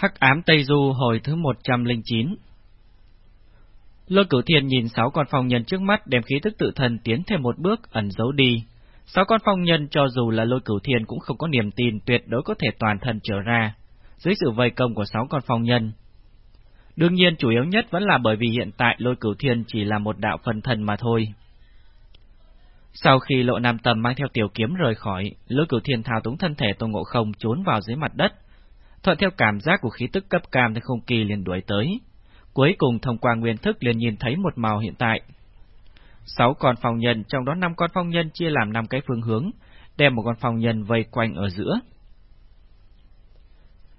Hắc ám Tây Du hồi thứ 109 Lôi cửu thiên nhìn sáu con phong nhân trước mắt đem khí tức tự thần tiến thêm một bước ẩn giấu đi. Sáu con phong nhân cho dù là lôi cửu thiên cũng không có niềm tin tuyệt đối có thể toàn thân trở ra, dưới sự vây công của sáu con phong nhân. Đương nhiên chủ yếu nhất vẫn là bởi vì hiện tại lôi cửu thiên chỉ là một đạo phần thần mà thôi. Sau khi lộ nam tầm mang theo tiểu kiếm rời khỏi, lôi cửu thiên thao túng thân thể tôn ngộ không trốn vào dưới mặt đất, thuận theo cảm giác của khí tức cấp cam thì không kỳ liền đuổi tới. Cuối cùng thông qua nguyên thức liền nhìn thấy một màu hiện tại. Sáu con phong nhân, trong đó năm con phong nhân chia làm năm cái phương hướng, đem một con phong nhân vây quanh ở giữa.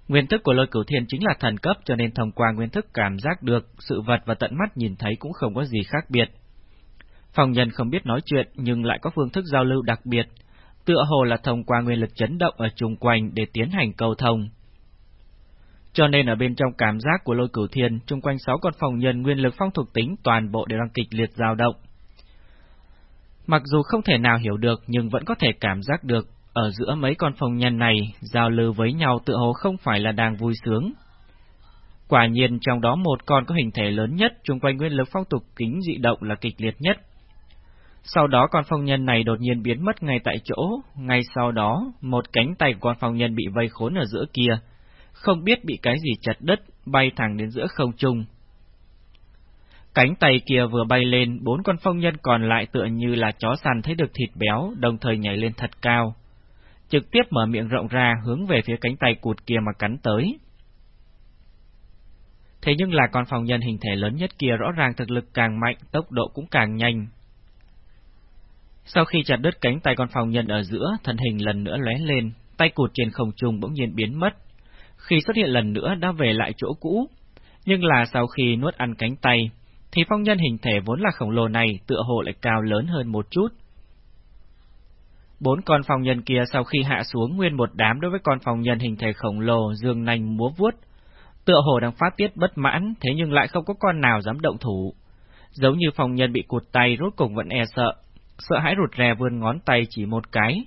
Nguyên thức của lôi cửu thiên chính là thần cấp cho nên thông qua nguyên thức cảm giác được sự vật và tận mắt nhìn thấy cũng không có gì khác biệt. Phong nhân không biết nói chuyện nhưng lại có phương thức giao lưu đặc biệt, tựa hồ là thông qua nguyên lực chấn động ở chung quanh để tiến hành cầu thông. Cho nên ở bên trong cảm giác của lôi cửu thiên, chung quanh sáu con phòng nhân nguyên lực phong thuộc tính toàn bộ đều đang kịch liệt dao động. Mặc dù không thể nào hiểu được nhưng vẫn có thể cảm giác được, ở giữa mấy con phòng nhân này, giao lưu với nhau tựa hồ không phải là đang vui sướng. Quả nhiên trong đó một con có hình thể lớn nhất, chung quanh nguyên lực phong tục kính dị động là kịch liệt nhất. Sau đó con phong nhân này đột nhiên biến mất ngay tại chỗ, ngay sau đó, một cánh tay của con phong nhân bị vây khốn ở giữa kia, không biết bị cái gì chặt đất, bay thẳng đến giữa không trung. Cánh tay kia vừa bay lên, bốn con phong nhân còn lại tựa như là chó săn thấy được thịt béo, đồng thời nhảy lên thật cao. Trực tiếp mở miệng rộng ra hướng về phía cánh tay cụt kia mà cắn tới. Thế nhưng là con phong nhân hình thể lớn nhất kia rõ ràng thực lực càng mạnh, tốc độ cũng càng nhanh. Sau khi chặt đứt cánh tay con phong nhân ở giữa, thân hình lần nữa lóe lên, tay cụt trên không trung bỗng nhiên biến mất, khi xuất hiện lần nữa đã về lại chỗ cũ. Nhưng là sau khi nuốt ăn cánh tay, thì phong nhân hình thể vốn là khổng lồ này tựa hồ lại cao lớn hơn một chút. Bốn con phong nhân kia sau khi hạ xuống nguyên một đám đối với con phong nhân hình thể khổng lồ dương nành múa vuốt, tựa hồ đang phát tiết bất mãn, thế nhưng lại không có con nào dám động thủ. Giống như phong nhân bị cụt tay rốt cùng vẫn e sợ, sợ hãi rụt rè vươn ngón tay chỉ một cái,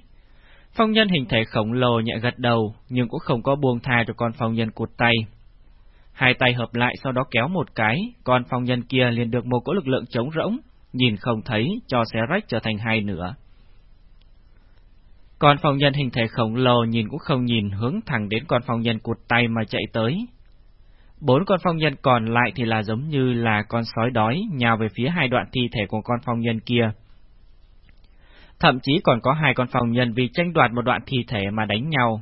Phong nhân hình thể khổng lồ nhẹ gật đầu, nhưng cũng không có buông tha cho con phong nhân cụt tay. Hai tay hợp lại sau đó kéo một cái, con phong nhân kia liền được một cỗ lực lượng trống rỗng, nhìn không thấy, cho xé rách trở thành hai nửa. Con phong nhân hình thể khổng lồ nhìn cũng không nhìn hướng thẳng đến con phong nhân cụt tay mà chạy tới. Bốn con phong nhân còn lại thì là giống như là con sói đói nhào về phía hai đoạn thi thể của con phong nhân kia thậm chí còn có hai con phòng nhân vì tranh đoạt một đoạn thi thể mà đánh nhau.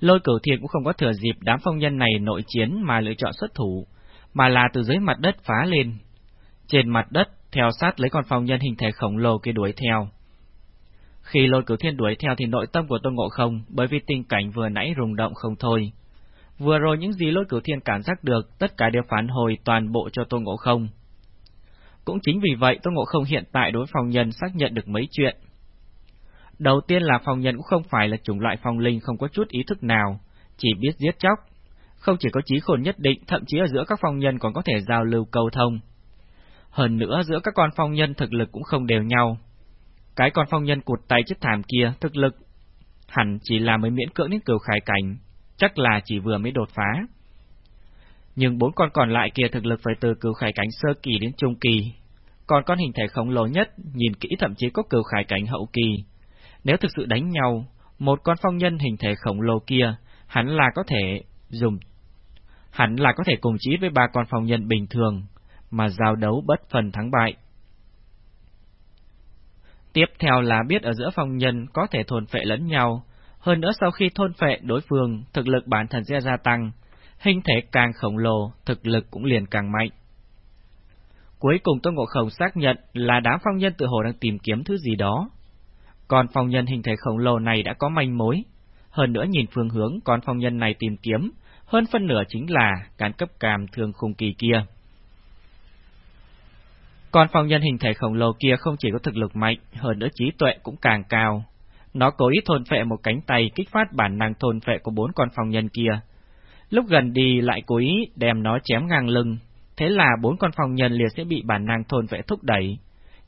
Lôi cửu thiên cũng không có thừa dịp đám phong nhân này nội chiến mà lựa chọn xuất thủ, mà là từ dưới mặt đất phá lên. Trên mặt đất, theo sát lấy con phong nhân hình thể khổng lồ kia đuổi theo. Khi lôi cửu thiên đuổi theo thì nội tâm của Tôn Ngộ Không, bởi vì tình cảnh vừa nãy rung động không thôi. Vừa rồi những gì lôi cửu thiên cảm giác được, tất cả đều phản hồi toàn bộ cho Tôn Ngộ Không. Cũng chính vì vậy Tôn Ngộ Không hiện tại đối phong nhân xác nhận được mấy chuyện. Đầu tiên là phong nhân cũng không phải là chủng loại phong linh không có chút ý thức nào, chỉ biết giết chóc. Không chỉ có trí khôn nhất định, thậm chí ở giữa các phong nhân còn có thể giao lưu cầu thông. Hơn nữa giữa các con phong nhân thực lực cũng không đều nhau. Cái con phong nhân cụt tay chết thảm kia thực lực hẳn chỉ là mới miễn cưỡng đến cửu khải cảnh, chắc là chỉ vừa mới đột phá nhưng bốn con còn lại kia thực lực phải từ cửu khải cảnh sơ kỳ đến trung kỳ. Còn con hình thể khổng lồ nhất, nhìn kỹ thậm chí có cửu khải cảnh hậu kỳ. Nếu thực sự đánh nhau, một con phong nhân hình thể khổng lồ kia, hắn là có thể dùng hắn là có thể cùng chí với ba con phong nhân bình thường, mà giao đấu bất phần thắng bại. Tiếp theo là biết ở giữa phong nhân có thể thôn phệ lẫn nhau, hơn nữa sau khi thôn phệ đối phương, thực lực bản thân sẽ gia tăng, hình thể càng khổng lồ, thực lực cũng liền càng mạnh. Cuối cùng Tôn Ngộ Không xác nhận là đám phong nhân tự hồ đang tìm kiếm thứ gì đó. Còn phong nhân hình thể khổng lồ này đã có manh mối. Hơn nữa nhìn phương hướng con phong nhân này tìm kiếm, hơn phân nửa chính là cán cấp càm thường khung kỳ kia. Còn phong nhân hình thể khổng lồ kia không chỉ có thực lực mạnh, hơn nữa trí tuệ cũng càng cao. Nó cố ý thôn phệ một cánh tay kích phát bản năng thôn phệ của bốn con phong nhân kia, Lúc gần đi lại cố ý đem nó chém ngang lưng, thế là bốn con phong nhân liền sẽ bị bản năng thôn vệ thúc đẩy,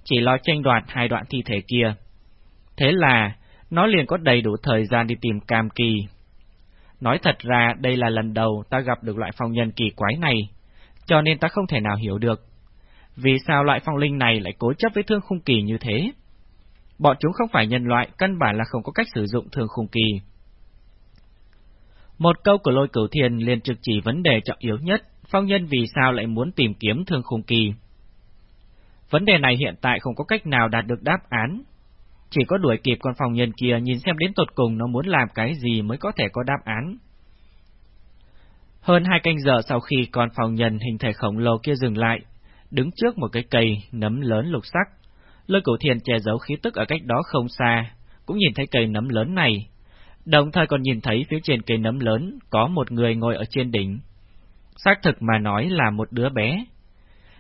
chỉ lo tranh đoạt hai đoạn thi thể kia. Thế là, nó liền có đầy đủ thời gian đi tìm cam kỳ. Nói thật ra đây là lần đầu ta gặp được loại phong nhân kỳ quái này, cho nên ta không thể nào hiểu được. Vì sao loại phong linh này lại cố chấp với thương khung kỳ như thế? Bọn chúng không phải nhân loại, căn bản là không có cách sử dụng thương khung kỳ. Một câu của lôi cửu thiền liền trực chỉ vấn đề trọng yếu nhất, phong nhân vì sao lại muốn tìm kiếm thương khung kỳ. Vấn đề này hiện tại không có cách nào đạt được đáp án. Chỉ có đuổi kịp con phong nhân kia nhìn xem đến tột cùng nó muốn làm cái gì mới có thể có đáp án. Hơn hai canh giờ sau khi con phong nhân hình thể khổng lồ kia dừng lại, đứng trước một cái cây nấm lớn lục sắc, lôi cửu thiền che giấu khí tức ở cách đó không xa, cũng nhìn thấy cây nấm lớn này, đồng thời còn nhìn thấy phía trên cây nấm lớn có một người ngồi ở trên đỉnh. Xác thực mà nói là một đứa bé.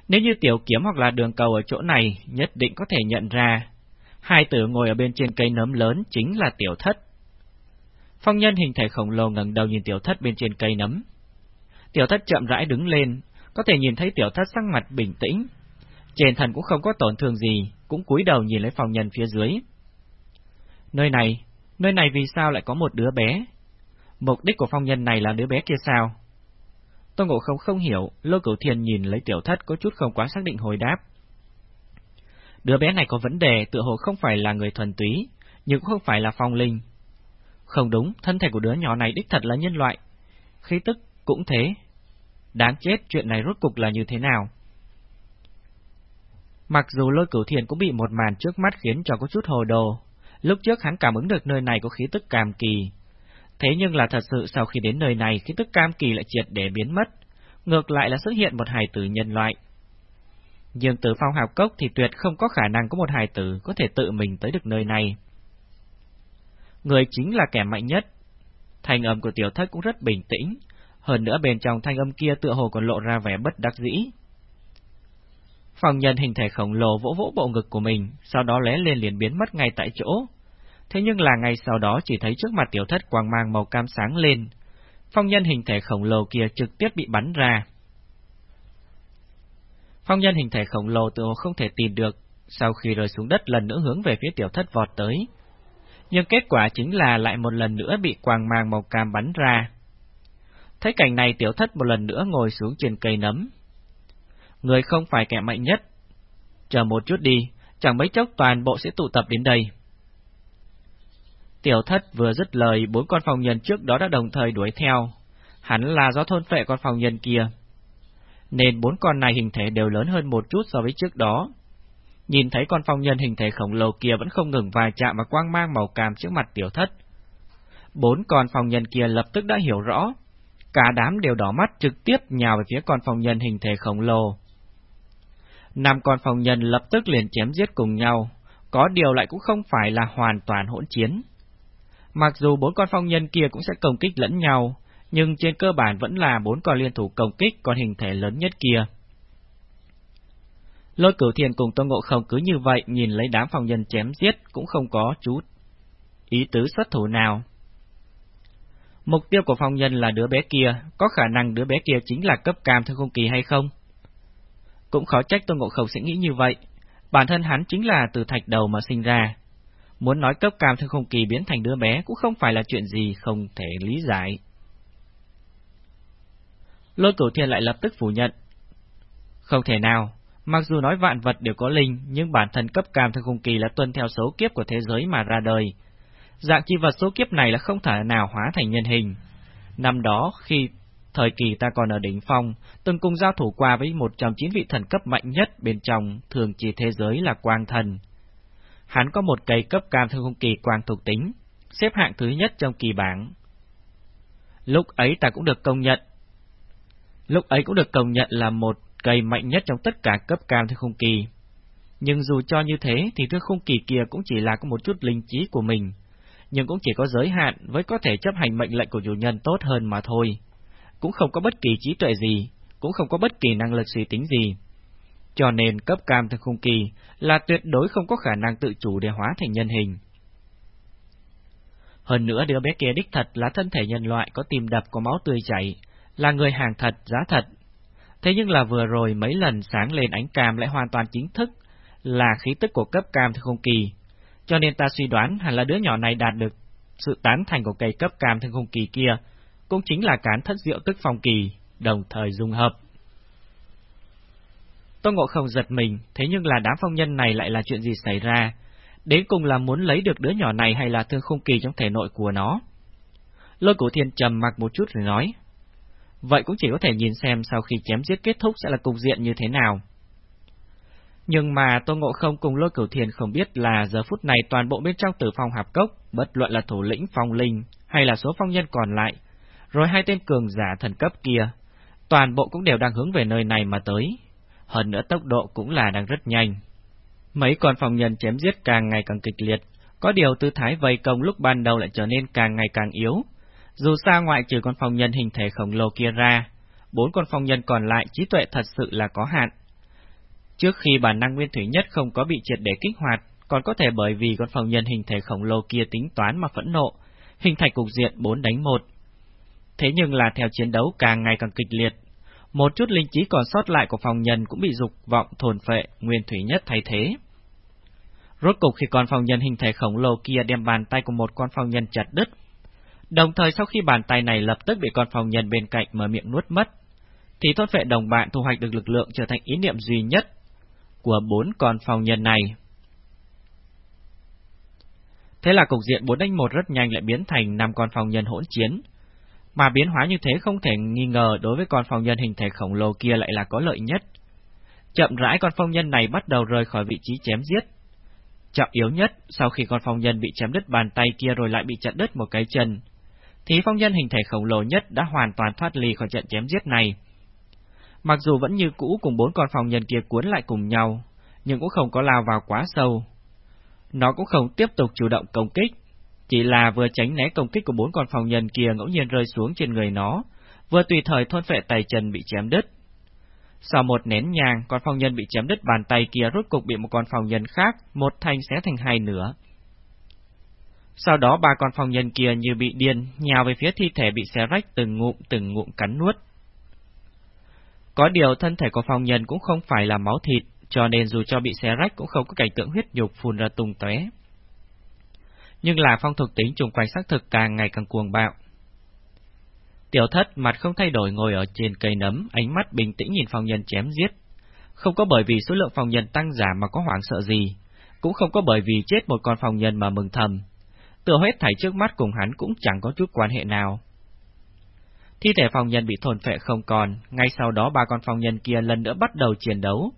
Nếu như tiểu kiếm hoặc là đường cầu ở chỗ này, nhất định có thể nhận ra. Hai tử ngồi ở bên trên cây nấm lớn chính là tiểu thất. Phong nhân hình thể khổng lồ ngẩng đầu nhìn tiểu thất bên trên cây nấm. Tiểu thất chậm rãi đứng lên, có thể nhìn thấy tiểu thất sắc mặt bình tĩnh. Trên thần cũng không có tổn thương gì, cũng cúi đầu nhìn lấy phong nhân phía dưới. Nơi này, nơi này vì sao lại có một đứa bé? Mục đích của phong nhân này là đứa bé kia sao? Tôn Ngộ Không không hiểu, Lô Cửu thiền nhìn lấy tiểu thất có chút không quá xác định hồi đáp. Đứa bé này có vấn đề, tựa hồ không phải là người thuần túy, nhưng cũng không phải là phong linh. Không đúng, thân thể của đứa nhỏ này đích thật là nhân loại. Khí tức cũng thế. Đáng chết, chuyện này rốt cục là như thế nào? Mặc dù lôi cửu thiền cũng bị một màn trước mắt khiến cho có chút hồ đồ, lúc trước hắn cảm ứng được nơi này có khí tức cam kỳ, Thế nhưng là thật sự sau khi đến nơi này, khí tức cam kỳ lại triệt để biến mất, ngược lại là xuất hiện một hài tử nhân loại. Nhưng từ phong hào cốc thì tuyệt không có khả năng có một hài tử có thể tự mình tới được nơi này. Người chính là kẻ mạnh nhất. Thanh âm của tiểu thất cũng rất bình tĩnh, hơn nữa bên trong thanh âm kia tựa hồ còn lộ ra vẻ bất đắc dĩ. Phòng nhân hình thể khổng lồ vỗ vỗ bộ ngực của mình, sau đó lé lên liền biến mất ngay tại chỗ, Thế nhưng là ngày sau đó chỉ thấy trước mặt tiểu thất quang mang màu cam sáng lên, phong nhân hình thể khổng lồ kia trực tiếp bị bắn ra. Phong nhân hình thể khổng lồ tự hồ không thể tìm được, sau khi rơi xuống đất lần nữa hướng về phía tiểu thất vọt tới. Nhưng kết quả chính là lại một lần nữa bị quang mang màu cam bắn ra. Thấy cảnh này tiểu thất một lần nữa ngồi xuống trên cây nấm. Người không phải kẻ mạnh nhất. Chờ một chút đi, chẳng mấy chốc toàn bộ sẽ tụ tập đến đây. Tiểu thất vừa dứt lời, bốn con phòng nhân trước đó đã đồng thời đuổi theo. Hắn là do thôn phệ con phòng nhân kia. Nên bốn con này hình thể đều lớn hơn một chút so với trước đó. Nhìn thấy con phong nhân hình thể khổng lồ kia vẫn không ngừng vài chạm mà quang mang màu cam trước mặt tiểu thất. Bốn con phong nhân kia lập tức đã hiểu rõ. Cả đám đều đỏ mắt trực tiếp nhào về phía con phong nhân hình thể khổng lồ. Năm con phong nhân lập tức liền chém giết cùng nhau, có điều lại cũng không phải là hoàn toàn hỗn chiến. Mặc dù bốn con phong nhân kia cũng sẽ công kích lẫn nhau, nhưng trên cơ bản vẫn là bốn con liên thủ công kích con hình thể lớn nhất kia. Lôi cửu thiền cùng Tôn Ngộ Không cứ như vậy nhìn lấy đám phong nhân chém giết cũng không có chút ý tứ xuất thủ nào. Mục tiêu của phong nhân là đứa bé kia, có khả năng đứa bé kia chính là cấp cam thương không kỳ hay không? Cũng khó trách Tôn Ngộ Không sẽ nghĩ như vậy, bản thân hắn chính là từ thạch đầu mà sinh ra, Muốn nói cấp cam thương không kỳ biến thành đứa bé cũng không phải là chuyện gì không thể lý giải. Lôi cửu thiên lại lập tức phủ nhận. Không thể nào, mặc dù nói vạn vật đều có linh, nhưng bản thân cấp cam thương không kỳ là tuân theo số kiếp của thế giới mà ra đời. Dạng chi vật số kiếp này là không thể nào hóa thành nhân hình. Năm đó, khi thời kỳ ta còn ở đỉnh phong, từng cùng giao thủ qua với một trong chín vị thần cấp mạnh nhất bên trong thường chỉ thế giới là quang thần. Hắn có một cây cấp cam thương không kỳ quang thuộc tính, xếp hạng thứ nhất trong kỳ bảng. Lúc ấy ta cũng được công nhận. Lúc ấy cũng được công nhận là một cây mạnh nhất trong tất cả cấp cam thương không kỳ. Nhưng dù cho như thế thì thương không kỳ kia cũng chỉ là có một chút linh trí của mình, nhưng cũng chỉ có giới hạn với có thể chấp hành mệnh lệnh của chủ nhân tốt hơn mà thôi. Cũng không có bất kỳ trí tuệ gì, cũng không có bất kỳ năng lực suy tính gì. Cho nên cấp cam thương khung kỳ là tuyệt đối không có khả năng tự chủ để hóa thành nhân hình. Hơn nữa đứa bé kia đích thật là thân thể nhân loại có tim đập có máu tươi chảy, là người hàng thật, giá thật. Thế nhưng là vừa rồi mấy lần sáng lên ánh cam lại hoàn toàn chính thức, là khí tức của cấp cam thương không kỳ. Cho nên ta suy đoán hẳn là đứa nhỏ này đạt được sự tán thành của cây cấp cam thương không kỳ kia, cũng chính là cán thất diệu tức phong kỳ, đồng thời dung hợp. Tô Ngộ Không giật mình, thế nhưng là đám phong nhân này lại là chuyện gì xảy ra? Đến cùng là muốn lấy được đứa nhỏ này hay là thương khung kỳ trong thể nội của nó? Lôi Cửu Thiên trầm mặc một chút rồi nói. Vậy cũng chỉ có thể nhìn xem sau khi chém giết kết thúc sẽ là cục diện như thế nào. Nhưng mà Tô Ngộ Không cùng Lôi Cửu thiền không biết là giờ phút này toàn bộ bên trong tử phong hạp cốc, bất luận là thủ lĩnh phong linh hay là số phong nhân còn lại, rồi hai tên cường giả thần cấp kia, toàn bộ cũng đều đang hướng về nơi này mà tới. Hơn nữa tốc độ cũng là đang rất nhanh. Mấy con phong nhân chém giết càng ngày càng kịch liệt, có điều tư thái vây công lúc ban đầu lại trở nên càng ngày càng yếu. Dù sao ngoại trừ con phong nhân hình thể khổng lồ kia ra, bốn con phong nhân còn lại trí tuệ thật sự là có hạn. Trước khi bản năng nguyên thủy nhất không có bị triệt để kích hoạt, còn có thể bởi vì con phong nhân hình thể khổng lồ kia tính toán mà phẫn nộ, hình thành cục diện 4 đánh 1. Thế nhưng là theo chiến đấu càng ngày càng kịch liệt, một chút linh trí còn sót lại của phòng nhân cũng bị dục vọng thồn phệ nguyên thủy nhất thay thế. Rốt cục khi con phòng nhân hình thể khổng lồ kia đem bàn tay của một con phòng nhân chặt đứt, đồng thời sau khi bàn tay này lập tức bị con phòng nhân bên cạnh mở miệng nuốt mất, thì thôn phệ đồng bạn thu hoạch được lực lượng trở thành ý niệm duy nhất của bốn con phòng nhân này. Thế là cục diện 4 đánh 1 rất nhanh lại biến thành 5 con phòng nhân hỗn chiến. Mà biến hóa như thế không thể nghi ngờ đối với con phong nhân hình thể khổng lồ kia lại là có lợi nhất. Chậm rãi con phong nhân này bắt đầu rời khỏi vị trí chém giết. Trọng yếu nhất, sau khi con phong nhân bị chém đứt bàn tay kia rồi lại bị chặt đứt một cái chân, thì phong nhân hình thể khổng lồ nhất đã hoàn toàn thoát ly khỏi trận chém giết này. Mặc dù vẫn như cũ cùng bốn con phong nhân kia cuốn lại cùng nhau, nhưng cũng không có lao vào quá sâu, nó cũng không tiếp tục chủ động công kích, chỉ là vừa tránh né công kích của bốn con phòng nhân kia ngẫu nhiên rơi xuống trên người nó, vừa tùy thời thôn phệ tay chân bị chém đứt. Sau một nén nhang, con phong nhân bị chém đứt bàn tay kia rốt cục bị một con phong nhân khác, một thanh xé thành hai nửa. Sau đó ba con phong nhân kia như bị điên, nhào về phía thi thể bị xé rách từng ngụm từng ngụm cắn nuốt. Có điều thân thể của phong nhân cũng không phải là máu thịt, cho nên dù cho bị xé rách cũng không có cảnh tượng huyết nhục phun ra tung tóe. Nhưng là phong thuộc tính trùng quanh xác thực càng ngày càng cuồng bạo. Tiểu thất mặt không thay đổi ngồi ở trên cây nấm, ánh mắt bình tĩnh nhìn phong nhân chém giết. Không có bởi vì số lượng phong nhân tăng giảm mà có hoảng sợ gì, cũng không có bởi vì chết một con phong nhân mà mừng thầm. Tựa hết thảy trước mắt cùng hắn cũng chẳng có chút quan hệ nào. Thi thể phong nhân bị thôn phệ không còn, ngay sau đó ba con phong nhân kia lần nữa bắt đầu chiến đấu.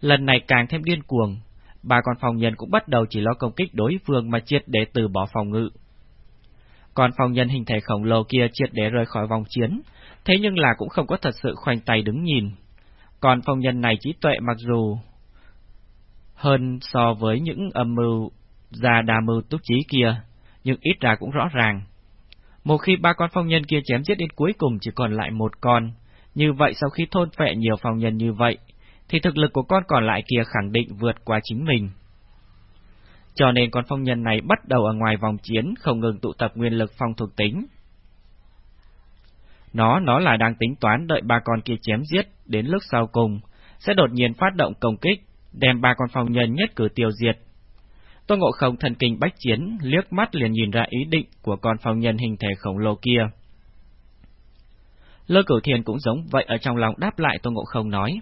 Lần này càng thêm điên cuồng, ba con phòng nhân cũng bắt đầu chỉ lo công kích đối phương mà triệt để từ bỏ phòng ngự. Còn phòng nhân hình thể khổng lồ kia triệt để rời khỏi vòng chiến, thế nhưng là cũng không có thật sự khoanh tay đứng nhìn. Còn phòng nhân này trí tuệ mặc dù hơn so với những âm mưu già đà mưu túc trí kia, nhưng ít ra cũng rõ ràng. Một khi ba con phong nhân kia chém giết đến cuối cùng chỉ còn lại một con, như vậy sau khi thôn phệ nhiều phong nhân như vậy, thì thực lực của con còn lại kia khẳng định vượt qua chính mình. Cho nên con phong nhân này bắt đầu ở ngoài vòng chiến không ngừng tụ tập nguyên lực phong thuộc tính. Nó, nó là đang tính toán đợi ba con kia chém giết, đến lúc sau cùng, sẽ đột nhiên phát động công kích, đem ba con phong nhân nhất cử tiêu diệt. Tô Ngộ Không thần kinh bách chiến, liếc mắt liền nhìn ra ý định của con phong nhân hình thể khổng lồ kia. Lơ Cửu Thiền cũng giống vậy ở trong lòng đáp lại Tô Ngộ Không nói.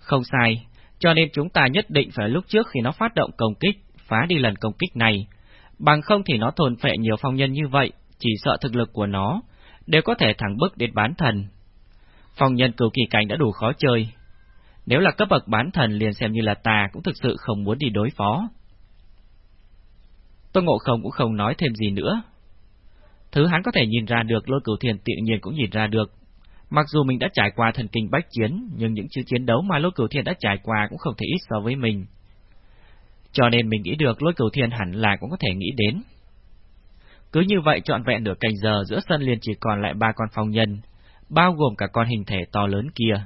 Không sai, cho nên chúng ta nhất định phải lúc trước khi nó phát động công kích, phá đi lần công kích này. Bằng không thì nó thôn phệ nhiều phong nhân như vậy, chỉ sợ thực lực của nó, đều có thể thẳng bức đến bán thần. Phong nhân cửu kỳ cảnh đã đủ khó chơi. Nếu là cấp bậc bán thần liền xem như là ta cũng thực sự không muốn đi đối phó. Tôn Ngộ Không cũng không nói thêm gì nữa. Thứ hắn có thể nhìn ra được lôi cửu thiền tự nhiên cũng nhìn ra được, Mặc dù mình đã trải qua thần kinh bách chiến, nhưng những chữ chiến đấu mà lôi cửu thiên đã trải qua cũng không thể ít so với mình. Cho nên mình nghĩ được lôi cửu thiên hẳn là cũng có thể nghĩ đến. Cứ như vậy trọn vẹn nửa canh giờ giữa sân liền chỉ còn lại ba con phong nhân, bao gồm cả con hình thể to lớn kia.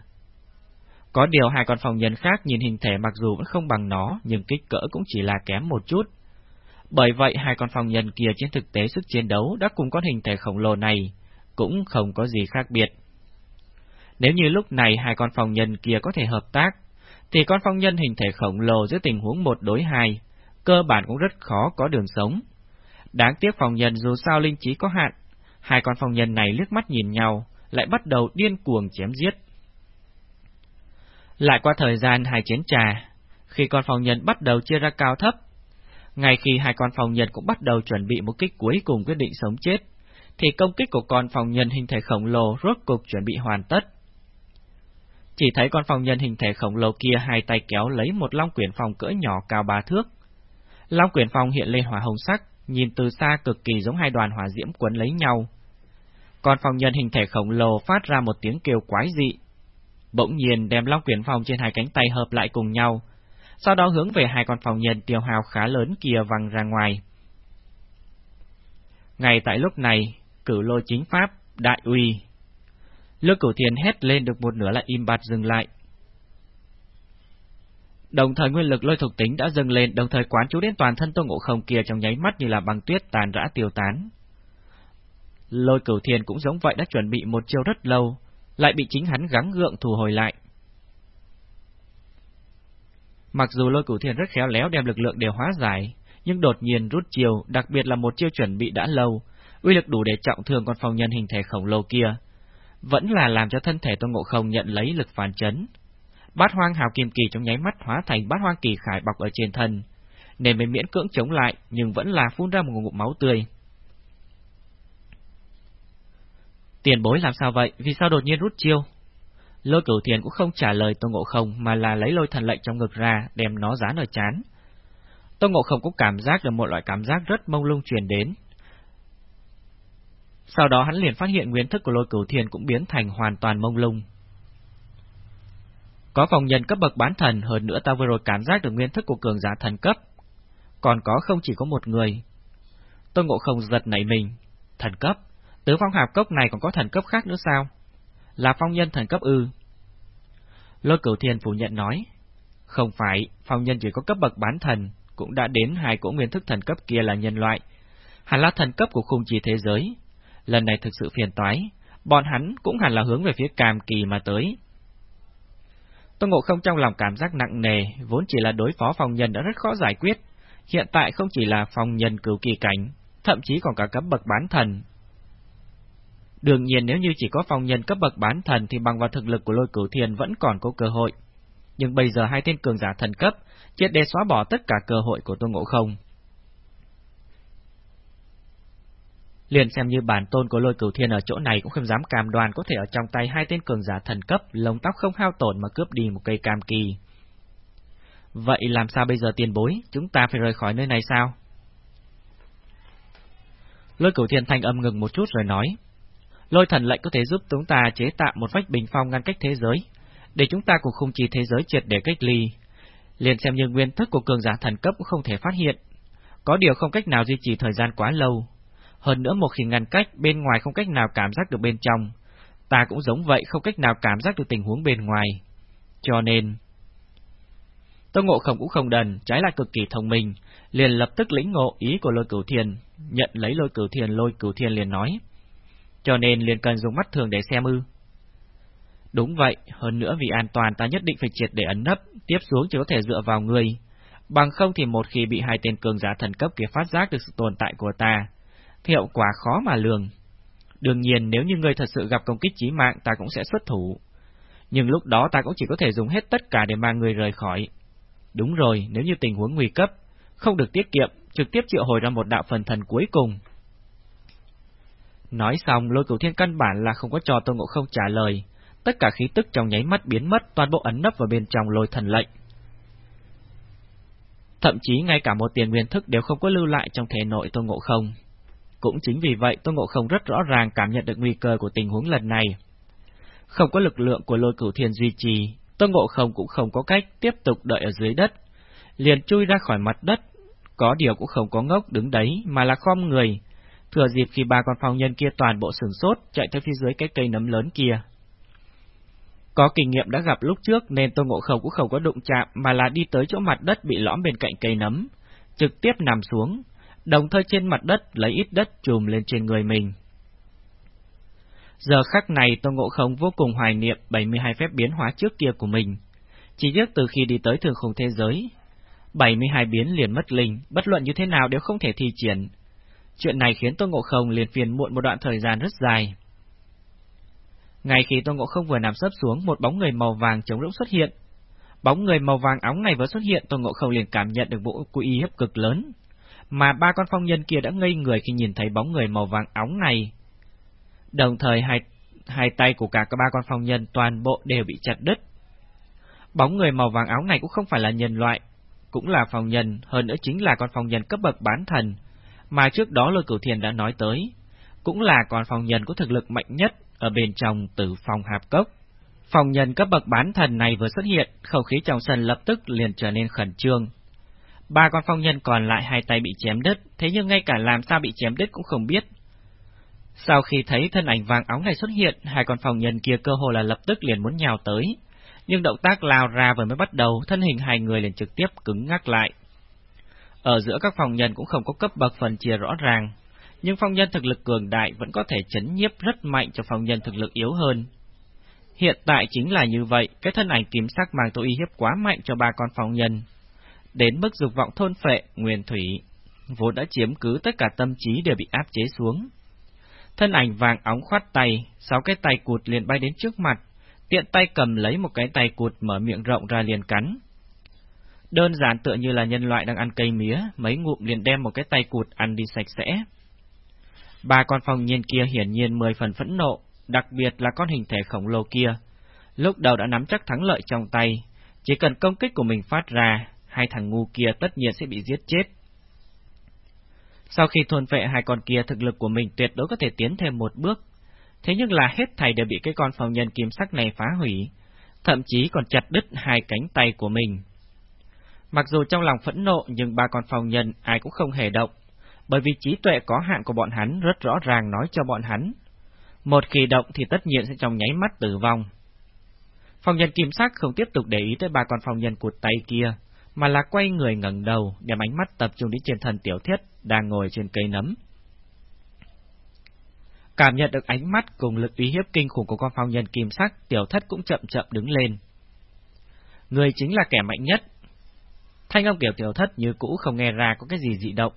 Có điều hai con phong nhân khác nhìn hình thể mặc dù vẫn không bằng nó, nhưng kích cỡ cũng chỉ là kém một chút. Bởi vậy hai con phong nhân kia trên thực tế sức chiến đấu đã cùng con hình thể khổng lồ này, cũng không có gì khác biệt. Nếu như lúc này hai con phong nhân kia có thể hợp tác, thì con phong nhân hình thể khổng lồ dưới tình huống một đối hai, cơ bản cũng rất khó có đường sống. Đáng tiếc phong nhân dù sao linh trí có hạn, Hai con phong nhân này liếc mắt nhìn nhau, lại bắt đầu điên cuồng chém giết. Lại qua thời gian hai chiến trà, khi con phong nhân bắt đầu chia ra cao thấp, ngay khi hai con phong nhân cũng bắt đầu chuẩn bị một kích cuối cùng quyết định sống chết, thì công kích của con phong nhân hình thể khổng lồ rốt cục chuẩn bị hoàn tất. Chỉ thấy con phong nhân hình thể khổng lồ kia hai tay kéo lấy một long quyển phong cỡ nhỏ cao ba thước. Long quyển phong hiện lên hỏa hồng sắc, nhìn từ xa cực kỳ giống hai đoàn hỏa diễm quấn lấy nhau. Con phong nhân hình thể khổng lồ phát ra một tiếng kêu quái dị. Bỗng nhiên đem long quyển phong trên hai cánh tay hợp lại cùng nhau, sau đó hướng về hai con phong nhân tiêu hào khá lớn kia văng ra ngoài. Ngay tại lúc này, cử lôi chính pháp, đại uy. Lương cửu thiên hét lên được một nửa lại im bặt dừng lại. Đồng thời nguyên lực lôi thuộc tính đã dâng lên, đồng thời quán chú đến toàn thân tôn ngộ không kia trong nháy mắt như là băng tuyết tàn rã tiêu tán. Lôi cửu thiên cũng giống vậy đã chuẩn bị một chiêu rất lâu, lại bị chính hắn gắng gượng thu hồi lại. Mặc dù lôi cửu thiên rất khéo léo đem lực lượng đều hóa giải, nhưng đột nhiên rút chiêu, đặc biệt là một chiêu chuẩn bị đã lâu, uy lực đủ để trọng thương con phong nhân hình thể khổng lồ kia, vẫn là làm cho thân thể Tôn Ngộ Không nhận lấy lực phản chấn. Bát hoang hào kim kỳ trong nháy mắt hóa thành bát hoang kỳ khải bọc ở trên thân, nên mới miễn cưỡng chống lại nhưng vẫn là phun ra một ngụm máu tươi. Tiền bối làm sao vậy? Vì sao đột nhiên rút chiêu? Lôi cửu thiền cũng không trả lời Tôn Ngộ Không mà là lấy lôi thần lệnh trong ngực ra, đem nó dán ở chán. Tôn Ngộ Không cũng cảm giác được một loại cảm giác rất mông lung truyền đến. Sau đó hắn liền phát hiện nguyên thức của lôi cửu thiền cũng biến thành hoàn toàn mông lung. Có phòng nhân cấp bậc bán thần, hơn nữa ta vừa rồi cảm giác được nguyên thức của cường giả thần cấp. Còn có không chỉ có một người. Tôn Ngộ Không giật nảy mình. Thần cấp? Tứ phong hạp cốc này còn có thần cấp khác nữa sao? Là phong nhân thần cấp ư? Lôi cửu thiên phủ nhận nói. Không phải, phong nhân chỉ có cấp bậc bán thần, cũng đã đến hai cỗ nguyên thức thần cấp kia là nhân loại. Hẳn là thần cấp của khung trì thế giới. Lần này thực sự phiền toái, bọn hắn cũng hẳn là hướng về phía cam kỳ mà tới. Tôn Ngộ không trong lòng cảm giác nặng nề, vốn chỉ là đối phó phòng nhân đã rất khó giải quyết. Hiện tại không chỉ là phòng nhân cứu kỳ cảnh, thậm chí còn cả cấp bậc bán thần. Đương nhiên nếu như chỉ có phòng nhân cấp bậc bán thần thì bằng vào thực lực của lôi cửu thiên vẫn còn có cơ hội. Nhưng bây giờ hai tên cường giả thần cấp, triệt để xóa bỏ tất cả cơ hội của Tôn Ngộ Không. Liền xem như bản tôn của lôi cửu thiên ở chỗ này cũng không dám cam đoan có thể ở trong tay hai tên cường giả thần cấp, lông tóc không hao tổn mà cướp đi một cây cam kỳ. Vậy làm sao bây giờ tiền bối, chúng ta phải rời khỏi nơi này sao? Lôi cửu thiên thanh âm ngừng một chút rồi nói. Lôi thần lệnh có thể giúp chúng ta chế tạo một vách bình phong ngăn cách thế giới, để chúng ta cuộc khung trì thế giới triệt để cách ly. Liền xem như nguyên thức của cường giả thần cấp cũng không thể phát hiện. Có điều không cách nào duy trì thời gian quá lâu, hơn nữa một khi ngăn cách, bên ngoài không cách nào cảm giác được bên trong. Ta cũng giống vậy, không cách nào cảm giác được tình huống bên ngoài. Cho nên... Tô Ngộ Không cũng không đần, trái lại cực kỳ thông minh, liền lập tức lĩnh ngộ ý của lôi cửu thiền nhận lấy lôi cửu thiền lôi cửu thiền liền nói. Cho nên liền cần dùng mắt thường để xem ư. Đúng vậy, hơn nữa vì an toàn ta nhất định phải triệt để ấn nấp, tiếp xuống chỉ có thể dựa vào người. Bằng không thì một khi bị hai tên cường giả thần cấp kia phát giác được sự tồn tại của ta, thì quả khó mà lường. Đương nhiên nếu như ngươi thật sự gặp công kích chí mạng ta cũng sẽ xuất thủ. Nhưng lúc đó ta cũng chỉ có thể dùng hết tất cả để mang người rời khỏi. Đúng rồi, nếu như tình huống nguy cấp, không được tiết kiệm, trực tiếp triệu hồi ra một đạo phần thần cuối cùng. Nói xong, lôi cửu thiên căn bản là không có cho Tôn Ngộ Không trả lời. Tất cả khí tức trong nháy mắt biến mất, toàn bộ ấn nấp vào bên trong lôi thần lệnh. Thậm chí ngay cả một tiền nguyên thức đều không có lưu lại trong thể nội Tôn Ngộ Không. Cũng chính vì vậy Tô Ngộ Không rất rõ ràng cảm nhận được nguy cơ của tình huống lần này. Không có lực lượng của lôi cửu thiên duy trì, Tô Ngộ Không cũng không có cách tiếp tục đợi ở dưới đất. Liền chui ra khỏi mặt đất, có điều cũng không có ngốc đứng đấy mà là khom người, thừa dịp khi ba con phong nhân kia toàn bộ sừng sốt chạy tới phía dưới cái cây nấm lớn kia. Có kinh nghiệm đã gặp lúc trước nên Tô Ngộ Không cũng không có đụng chạm mà là đi tới chỗ mặt đất bị lõm bên cạnh cây nấm, trực tiếp nằm xuống, đồng thời trên mặt đất lấy ít đất trùm lên trên người mình. Giờ khắc này Tô Ngộ Không vô cùng hoài niệm 72 phép biến hóa trước kia của mình. Chỉ tiếc từ khi đi tới thường không thế giới, 72 biến liền mất linh, bất luận như thế nào đều không thể thi triển. Chuyện này khiến Tô Ngộ Không liền phiền muộn một đoạn thời gian rất dài. Ngay khi Tô Ngộ Không vừa nằm sấp xuống, một bóng người màu vàng trống rỗng xuất hiện. Bóng người màu vàng óng này vừa xuất hiện, Tô Ngộ Không liền cảm nhận được bộ cú y hiếp cực lớn. Mà ba con phong nhân kia đã ngây người khi nhìn thấy bóng người màu vàng óng này. Đồng thời hai, hai tay của cả ba con phong nhân toàn bộ đều bị chặt đứt. Bóng người màu vàng óng này cũng không phải là nhân loại, cũng là phong nhân, hơn nữa chính là con phong nhân cấp bậc bán thần, mà trước đó Lôi Cửu Thiền đã nói tới, cũng là con phong nhân có thực lực mạnh nhất ở bên trong tử phòng hạp cốc. Phòng nhân cấp bậc bán thần này vừa xuất hiện, không khí trong sân lập tức liền trở nên khẩn trương. Ba con phong nhân còn lại hai tay bị chém đứt, thế nhưng ngay cả làm sao bị chém đứt cũng không biết. Sau khi thấy thân ảnh vàng óng này xuất hiện, hai con phong nhân kia cơ hồ là lập tức liền muốn nhào tới. Nhưng động tác lao ra vừa mới bắt đầu, thân hình hai người liền trực tiếp cứng ngắc lại. Ở giữa các phòng nhân cũng không có cấp bậc phần chia rõ ràng, nhưng phong nhân thực lực cường đại vẫn có thể chấn nhiếp rất mạnh cho phong nhân thực lực yếu hơn. Hiện tại chính là như vậy, cái thân ảnh kiếm sắc mang tội y hiếp quá mạnh cho ba con phong nhân. Đến mức dục vọng thôn phệ, nguyên thủy, vốn đã chiếm cứ tất cả tâm trí đều bị áp chế xuống. Thân ảnh vàng óng khoát tay, sáu cái tay cụt liền bay đến trước mặt, tiện tay cầm lấy một cái tay cụt mở miệng rộng ra liền cắn. Đơn giản tựa như là nhân loại đang ăn cây mía, mấy ngụm liền đem một cái tay cụt ăn đi sạch sẽ. Ba con phòng nhiên kia hiển nhiên mười phần phẫn nộ, đặc biệt là con hình thể khổng lồ kia. Lúc đầu đã nắm chắc thắng lợi trong tay, chỉ cần công kích của mình phát ra, hai thằng ngu kia tất nhiên sẽ bị giết chết. Sau khi thôn vệ hai con kia thực lực của mình tuyệt đối có thể tiến thêm một bước, thế nhưng là hết thảy đều bị cái con phòng nhân kim sắc này phá hủy, thậm chí còn chặt đứt hai cánh tay của mình. Mặc dù trong lòng phẫn nộ nhưng ba con phòng nhân ai cũng không hề động, bởi vì trí tuệ có hạn của bọn hắn rất rõ ràng nói cho bọn hắn. Một khi động thì tất nhiên sẽ trong nháy mắt tử vong. Phòng nhân kim sắc không tiếp tục để ý tới ba con phòng nhân của tay kia, mà là quay người ngẩng đầu, đem ánh mắt tập trung đến trên thần tiểu thiết đang ngồi trên cây nấm. Cảm nhận được ánh mắt cùng lực uy hiếp kinh khủng của con phong nhân kim sắc, tiểu thất cũng chậm chậm đứng lên. Người chính là kẻ mạnh nhất. Thanh âm kiểu tiểu thất như cũ không nghe ra có cái gì dị động.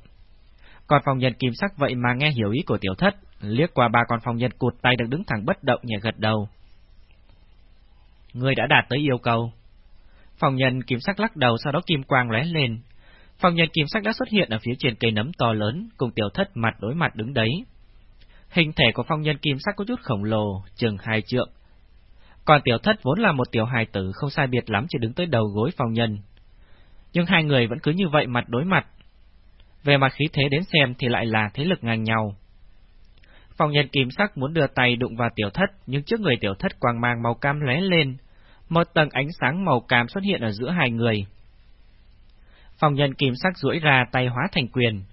Còn phong nhân kim sắc vậy mà nghe hiểu ý của tiểu thất, liếc qua ba con phong nhân cụt tay được đứng thẳng bất động nhẹ gật đầu. Người đã đạt tới yêu cầu. Phong nhân kim sắc lắc đầu sau đó kim quang lóe lên. Phong nhân kim sắc đã xuất hiện ở phía trên cây nấm to lớn, cùng tiểu thất mặt đối mặt đứng đấy. Hình thể của phong nhân kim sắc có chút khổng lồ, chừng hai trượng. Còn tiểu thất vốn là một tiểu hài tử không sai biệt lắm chỉ đứng tới đầu gối phong nhân. Nhưng hai người vẫn cứ như vậy mặt đối mặt, về mặt khí thế đến xem thì lại là thế lực ngang nhau. Phong nhân kim sắc muốn đưa tay đụng vào tiểu thất, nhưng trước người tiểu thất quang mang màu cam lóe lên, một tầng ánh sáng màu cam xuất hiện ở giữa hai người. Phòng nhân kim sắc duỗi ra tay hóa thành quyền,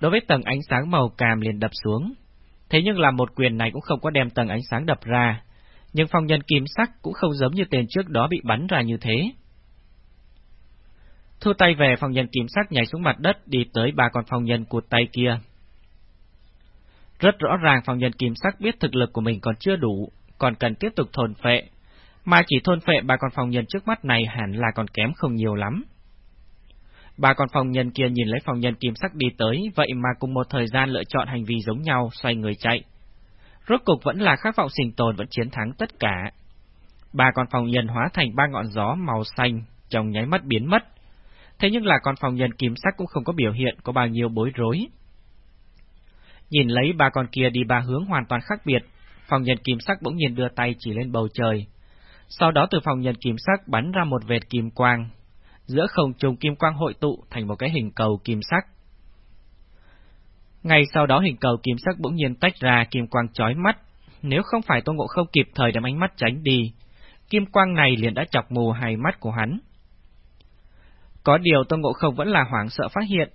đối với tầng ánh sáng màu cam liền đập xuống. Thế nhưng là một quyền này cũng không có đem tầng ánh sáng đập ra, nhưng phong nhân kim sắc cũng không giống như tên trước đó bị bắn ra như thế. Thu tay về phong nhân kim sắc nhảy xuống mặt đất đi tới ba con phong nhân cụt tay kia. Rất rõ ràng phong nhân kim sắc biết thực lực của mình còn chưa đủ, còn cần tiếp tục thồn phệ, mà chỉ thôn phệ bà con phòng nhân trước mắt này hẳn là còn kém không nhiều lắm. bà con phòng nhân kia nhìn lấy phòng nhân kim sắc đi tới, vậy mà cùng một thời gian lựa chọn hành vi giống nhau, xoay người chạy. Rốt cục vẫn là khát vọng sinh tồn vẫn chiến thắng tất cả. bà con phòng nhân hóa thành ba ngọn gió màu xanh, trong nháy mắt biến mất, thế nhưng là con phòng nhân kim sắc cũng không có biểu hiện có bao nhiêu bối rối. Nhìn lấy ba con kia đi ba hướng hoàn toàn khác biệt, phòng nhân kim sắc bỗng nhiên đưa tay chỉ lên bầu trời. Sau đó từ phòng nhận kim sắc bắn ra một vệt kim quang. Giữa không trùng kim quang hội tụ thành một cái hình cầu kim sắc. Ngay sau đó hình cầu kim sắc bỗng nhiên tách ra kim quang chói mắt. Nếu không phải Tôn Ngộ không kịp thời đem ánh mắt tránh đi, kim quang này liền đã chọc mù hai mắt của hắn. Có điều Tôn Ngộ Không vẫn là hoảng sợ phát hiện,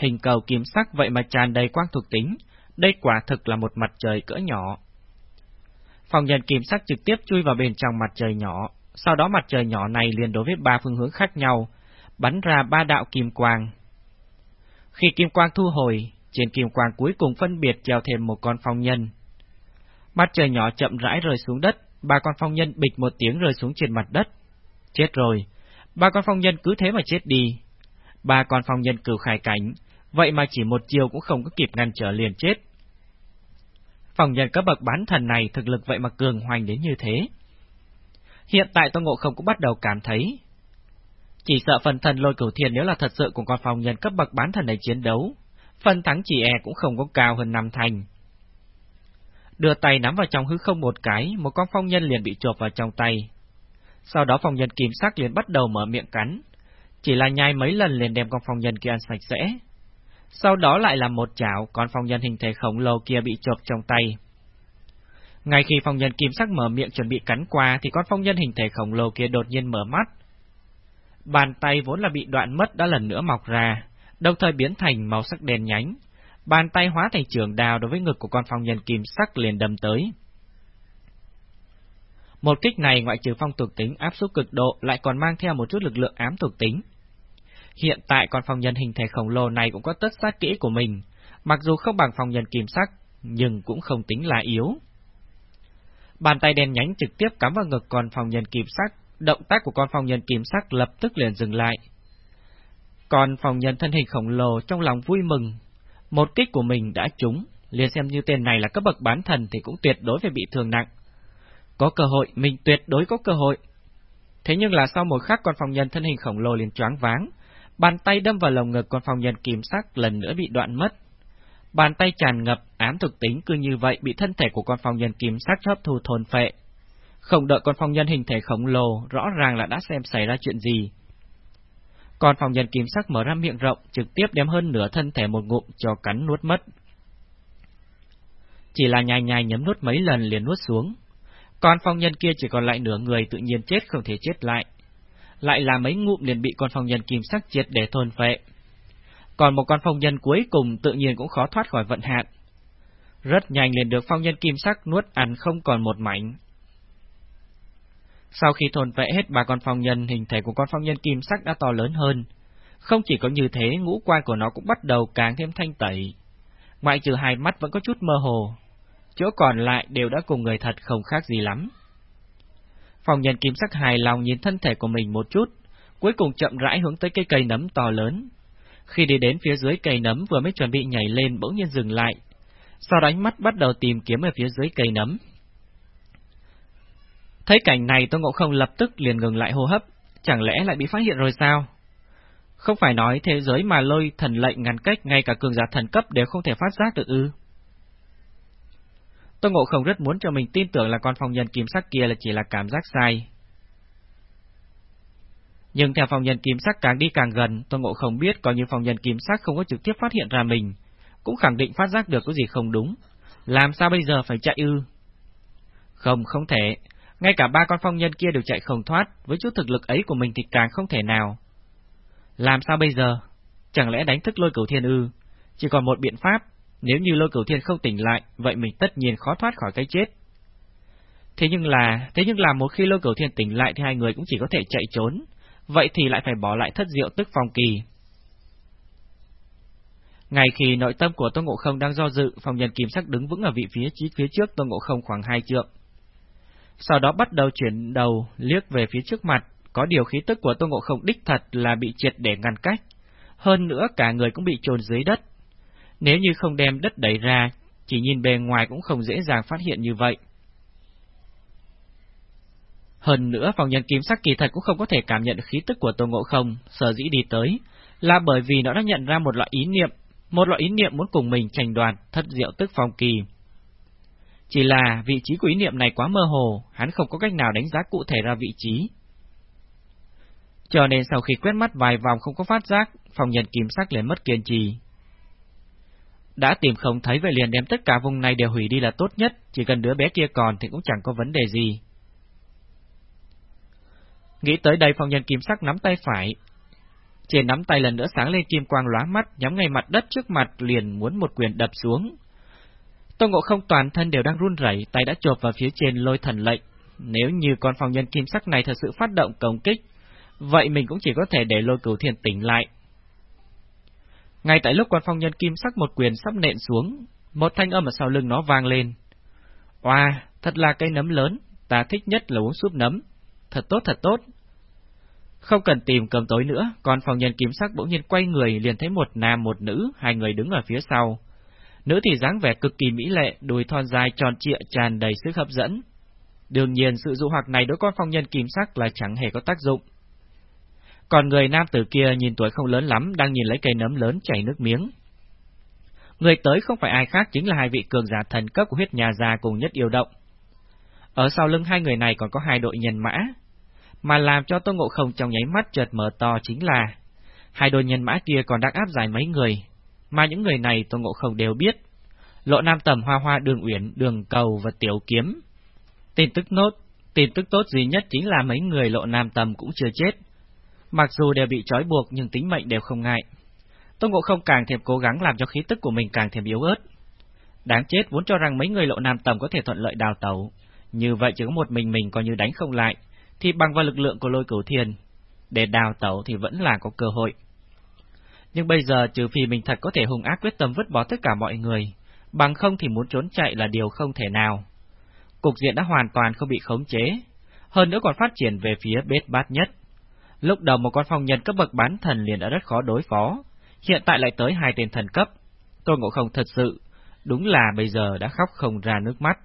hình cầu kim sắc vậy mà tràn đầy quang thuộc tính, đây quả thực là một mặt trời cỡ nhỏ. Phòng nhân kiểm sắc trực tiếp chui vào bên trong mặt trời nhỏ, sau đó mặt trời nhỏ này liền đối với ba phương hướng khác nhau, bắn ra ba đạo kim quang. Khi kim quang thu hồi, trên kim quang cuối cùng phân biệt treo thêm một con phong nhân. Mặt trời nhỏ chậm rãi rơi xuống đất, ba con phong nhân bịch một tiếng rơi xuống trên mặt đất. Chết rồi, Ba con phong nhân cứ thế mà chết đi. Ba con phong nhân cửu khai cảnh, vậy mà chỉ một chiều cũng không có kịp ngăn trở liền chết. Phòng nhân cấp bậc bán thần này thực lực vậy mà cường hoành đến như thế. Hiện tại Tô Ngộ Không cũng bắt đầu cảm thấy, chỉ sợ phần thần lôi cửu thiên nếu là thật sự cùng con phòng nhân cấp bậc bán thần này chiến đấu, phần thắng chỉ e cũng không có cao hơn năm thành. Đưa tay nắm vào trong hư không một cái, một con phong nhân liền bị chộp vào trong tay. Sau đó phong nhân kim sắc liền bắt đầu mở miệng cắn, chỉ là nhai mấy lần liền đem con phong nhân kia ăn sạch sẽ. Sau đó lại là một chảo, con phong nhân hình thể khổng lồ kia bị chộp trong tay. Ngay khi phong nhân kim sắc mở miệng chuẩn bị cắn qua thì con phong nhân hình thể khổng lồ kia đột nhiên mở mắt. Bàn tay vốn là bị đoạn mất đã lần nữa mọc ra, đồng thời biến thành màu sắc đen nhánh. Bàn tay hóa thành trường đào đối với ngực của con phong nhân kim sắc liền đâm tới. Một kích này ngoại trừ phong thuộc tính áp suất cực độ lại còn mang theo một chút lực lượng ám thuộc tính. Hiện tại con phong nhân hình thể khổng lồ này cũng có tất sát kỹ của mình, mặc dù không bằng phong nhân kim sắc, nhưng cũng không tính là yếu. Bàn tay đen nhánh trực tiếp cắm vào ngực con phong nhân kim sắc, động tác của con phong nhân kim sắc lập tức liền dừng lại. Còn phong nhân thân hình khổng lồ trong lòng vui mừng, một kích của mình đã trúng, liền xem như tên này là cấp bậc bán thần thì cũng tuyệt đối phải bị thương nặng. Có cơ hội, mình tuyệt đối có cơ hội. Thế nhưng là sau một khắc con phong nhân thân hình khổng lồ liền choáng váng, bàn tay đâm vào lồng ngực con phong nhân kiểm sắc lần nữa bị đoạn mất. Bàn tay tràn ngập ám thực tính cứ như vậy bị thân thể của con phong nhân kiểm sắc hấp thu thôn phệ. Không đợi con phong nhân hình thể khổng lồ, rõ ràng là đã xem xảy ra chuyện gì. Còn phong nhân kim sắc mở ra miệng rộng, trực tiếp đem hơn nửa thân thể một ngụm cho cắn nuốt mất. Chỉ là nhai nhai nhấm nuốt mấy lần liền nuốt xuống, con phong nhân kia chỉ còn lại nửa người tự nhiên chết không thể chết lại. Lại là mấy ngụm liền bị con phong nhân kim sắc triệt để thôn phệ. Còn một con phong nhân cuối cùng tự nhiên cũng khó thoát khỏi vận hạn. Rất nhanh liền được phong nhân kim sắc nuốt ăn không còn một mảnh. Sau khi thôn vệ hết ba con phong nhân, hình thể của con phong nhân kim sắc đã to lớn hơn. Không chỉ có như thế, ngũ quan của nó cũng bắt đầu càng thêm thanh tẩy. Ngoại trừ hai mắt vẫn có chút mơ hồ, chỗ còn lại đều đã cùng người thật không khác gì lắm. Phòng nhân kim sắc hài lòng nhìn thân thể của mình một chút, cuối cùng chậm rãi hướng tới cây cây nấm to lớn. Khi đi đến phía dưới cây nấm vừa mới chuẩn bị nhảy lên bỗng nhiên dừng lại, sau đó ánh mắt bắt đầu tìm kiếm ở phía dưới cây nấm. Thấy cảnh này tôi Ngộ Không lập tức liền ngừng lại hô hấp, chẳng lẽ lại bị phát hiện rồi sao? Không phải nói thế giới mà lôi thần lệnh ngăn cách ngay cả cường giả thần cấp đều không thể phát giác được ư? Tô Ngộ Không rất muốn cho mình tin tưởng là con phong nhân kim sắc kia là chỉ là cảm giác sai. Nhưng theo phong nhân kim sắc càng đi càng gần, Tô Ngộ Không biết coi như phong nhân kim sắc không có trực tiếp phát hiện ra mình, cũng khẳng định phát giác được có gì không đúng. Làm sao bây giờ phải chạy ư? Không, không thể. Ngay cả ba con phong nhân kia đều chạy không thoát, với chút thực lực ấy của mình thì càng không thể nào. Làm sao bây giờ? Chẳng lẽ đánh thức lôi cửu thiên ư? Chỉ còn một biện pháp, nếu như lôi cửu thiên không tỉnh lại, vậy mình tất nhiên khó thoát khỏi cái chết. Thế nhưng là, thế nhưng là một khi lôi cửu thiên tỉnh lại thì hai người cũng chỉ có thể chạy trốn, vậy thì lại phải bỏ lại thất diệu tức phong kỳ. Ngày khi nội tâm của Tô Ngộ Không đang do dự, phòng nhân kim sắc đứng vững ở vị phía chí phía trước Tô Ngộ Không khoảng hai trượng. Sau đó bắt đầu chuyển đầu liếc về phía trước mặt, có điều khí tức của Tô Ngộ Không đích thật là bị triệt để ngăn cách. Hơn nữa cả người cũng bị trồn dưới đất, nếu như không đem đất đẩy ra, chỉ nhìn bề ngoài cũng không dễ dàng phát hiện như vậy. Hơn nữa, phòng nhân kim sắc kỳ thật cũng không có thể cảm nhận khí tức của Tô Ngộ Không, sở dĩ đi tới, là bởi vì nó đã nhận ra một loại ý niệm, một loại ý niệm muốn cùng mình tranh đoạt thất diệu tức phong kỳ. Chỉ là vị trí của ý niệm này quá mơ hồ, hắn không có cách nào đánh giá cụ thể ra vị trí. Cho nên sau khi quét mắt vài vòng không có phát giác, phòng nhân kim sắc liền mất kiên trì, đã tìm không thấy vậy liền đem tất cả vùng này đều hủy đi là tốt nhất, chỉ cần đứa bé kia còn thì cũng chẳng có vấn đề gì. Nghĩ tới đây phong nhân kim sắc nắm tay phải. Trên nắm tay lần nữa sáng lên kim quang lóa mắt, nhắm ngay mặt đất trước mặt liền muốn một quyền đập xuống. Tôn Ngộ không toàn thân đều đang run rẩy, tay đã chộp vào phía trên lôi thần lệnh. Nếu như con phong nhân kim sắc này thật sự phát động công kích, vậy mình cũng chỉ có thể để lôi cửu thiên tỉnh lại, ngay tại lúc con phong nhân kim sắc một quyền sắp nện xuống, một thanh âm ở sau lưng nó vang lên. Oa, thật là cây nấm lớn, ta thích nhất là uống súp nấm. Thật tốt, thật tốt. Không cần tìm cầm tối nữa, Con phòng nhân kim sắc bỗng nhiên quay người liền thấy một nam một nữ, hai người đứng ở phía sau. Nữ thì dáng vẻ cực kỳ mỹ lệ, đùi thon dài tròn trịa tràn đầy sức hấp dẫn. Đương nhiên sự dụ hoặc này đối con phong nhân kim sắc là chẳng hề có tác dụng. Còn người nam tử kia nhìn tuổi không lớn lắm, đang nhìn lấy cây nấm lớn chảy nước miếng. Người tới không phải ai khác chính là hai vị cường giả thần cấp của huyết nhà già cùng nhất yêu động. Ở sau lưng hai người này còn có hai đội nhân mã, mà làm cho Tô Ngộ Không trong nháy mắt chợt mở to chính là hai đội nhân mã kia còn đang áp giải mấy người, mà những người này Tô Ngộ Không đều biết. Lộ Nam Tầm Hoa Hoa Đường Uyển, Đường Cầu và Tiểu Kiếm. Tin tức nốt, tin tức tốt duy nhất chính là mấy người Lộ Nam Tầm cũng chưa chết. Mặc dù đều bị trói buộc nhưng tính mệnh đều không ngại. Tôn Ngộ Không càng thêm cố gắng làm cho khí tức của mình càng thêm yếu ớt. Đáng chết vốn cho rằng mấy người Lộ Nam Tầm có thể thuận lợi đào tẩu, như vậy chỉ có một mình mình coi như đánh không lại, thì bằng vào lực lượng của lôi cửu thiền, để đào tẩu thì vẫn là có cơ hội. Nhưng bây giờ trừ phi mình thật có thể hung ác quyết tâm vứt bỏ tất cả mọi người, bằng không thì muốn trốn chạy là điều không thể nào. Cục diện đã hoàn toàn không bị khống chế, hơn nữa còn phát triển về phía bết bát nhất. Lúc đầu một con phong nhân cấp bậc bán thần liền đã rất khó đối phó, hiện tại lại tới hai tên thần cấp. Tôn Ngộ Không thật sự, đúng là bây giờ đã khóc không ra nước mắt.